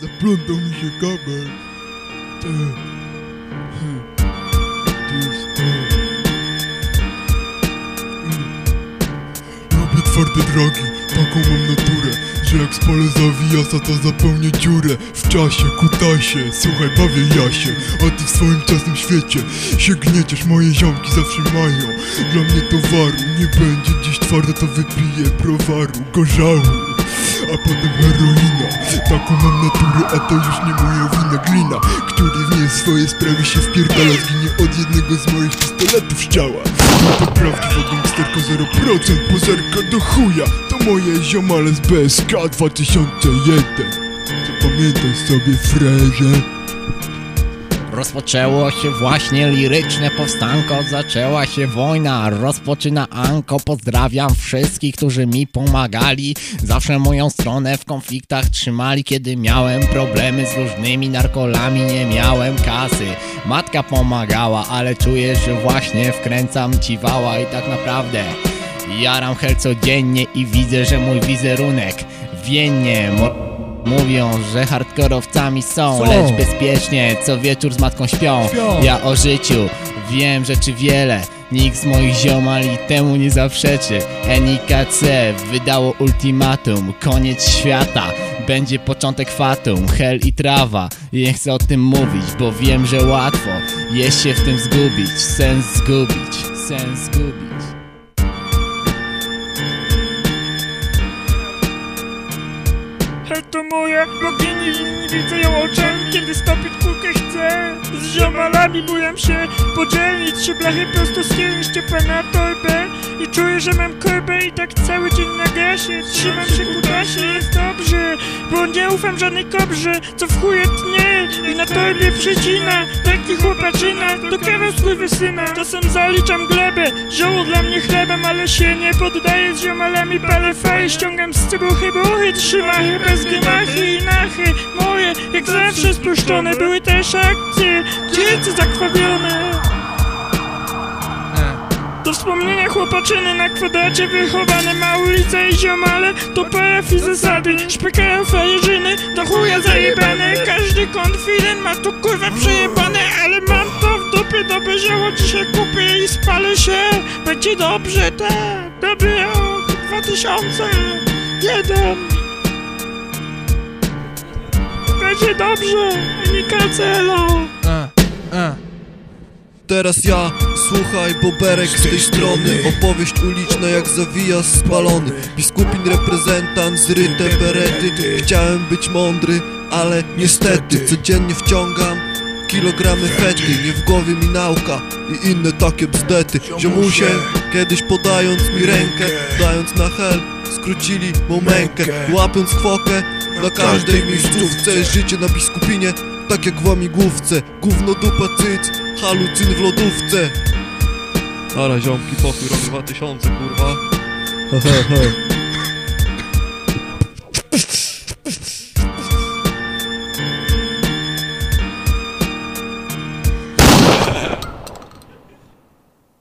Zaplątał mi się kabel. Lubię twarde drogi, taką mam naturę Że jak spalę zawijasa to zapełnię dziurę. W czasie, kutasie, słuchaj bawię ja się A ty w swoim czasnym świecie się gnieciesz Moje ziomki zawsze mają. Dla mnie towaru Nie będzie dziś twarde to wypiję browaru Gorzału a potem heroina Taką mam naturę, a to już nie moja wina. Glina, który w nie swoje sprawy się wpierdala Zginie od jednego z moich pistoletów z ciała. To prawdziwa gangsterka 0% Pozerka do chuja. To moje ziomale z BSK 2001 Zapamiętaj sobie frerze Rozpoczęło się właśnie liryczne powstanko, zaczęła się wojna, rozpoczyna Anko, pozdrawiam wszystkich, którzy mi pomagali, zawsze moją stronę w konfliktach trzymali, kiedy miałem problemy z różnymi narkolami, nie miałem kasy, matka pomagała, ale czuję, że właśnie wkręcam ci wała i tak naprawdę jaram hel codziennie i widzę, że mój wizerunek wiennie mo- Mówią, że hardkorowcami są, Są. lecz bezpiecznie co wieczór z matką śpią. Śpią. Ja o życiu wiem rzeczy wiele, nikt z moich ziomali temu nie zaprzeczy. NIKC wydało ultimatum, koniec świata. Będzie początek fatum, hel i trawa Nie chcę o tym mówić, bo wiem, że łatwo Jest się w tym zgubić, sens zgubić, sens zgubić to moja bogini nie widzę ją oczami Kiedy stopić kulkę chcę. Z ziomalami bujam się podzielnić Trzy blachy prosto z kieli Szczepana torbę. I czuję, że mam korbę i tak cały dzień na gasie. Trzymam się kutasie, jest dobrze Bo nie ufam żadnej kobrze Co w chuje tnie i na torbie przycina Taki chłopaczyna, to kawał syna Czasem zaliczam glebę, zioło dla mnie chlebem Ale się nie poddaję z ziomalami Palę faj, ściągam z cybuchy buchy Trzymachy bez gymachy i nachy. Moje, jak zawsze spuszczone Były też akcje, dzieci zakrwawione. To wspomnienia chłopaczyny na kwadracie wychowane ma ulica i ziomale To paraf i zasady, szpykają frajerzyny Do chuja zajebane, każdy konfident ma tu kurwa przejebane Ale mam to w dupie, dobre zioło dzisiaj kupię i spalę się. Będzie dobrze, tak, dobry rok 2001 Będzie dobrze, Nikacelo Teraz ja, słuchaj, boberek z tej strony. Opowieść uliczna jak zawija spalony. Biskupin reprezentant z rytem berety Chciałem być mądry, ale niestety Codziennie wciągam kilogramy fety. Nie w głowie mi nauka i inne takie bzdety. Ziomusie, kiedyś podając mi rękę Dając na hel, skrócili mą mękę. Łapiąc fokę na każdej miejscówce. Życie na biskupinie, tak jak w łamigłówce. Gówno dupa cyc, halucyn w lodówce. Ara ziomki, pokój rok 2000 kurwa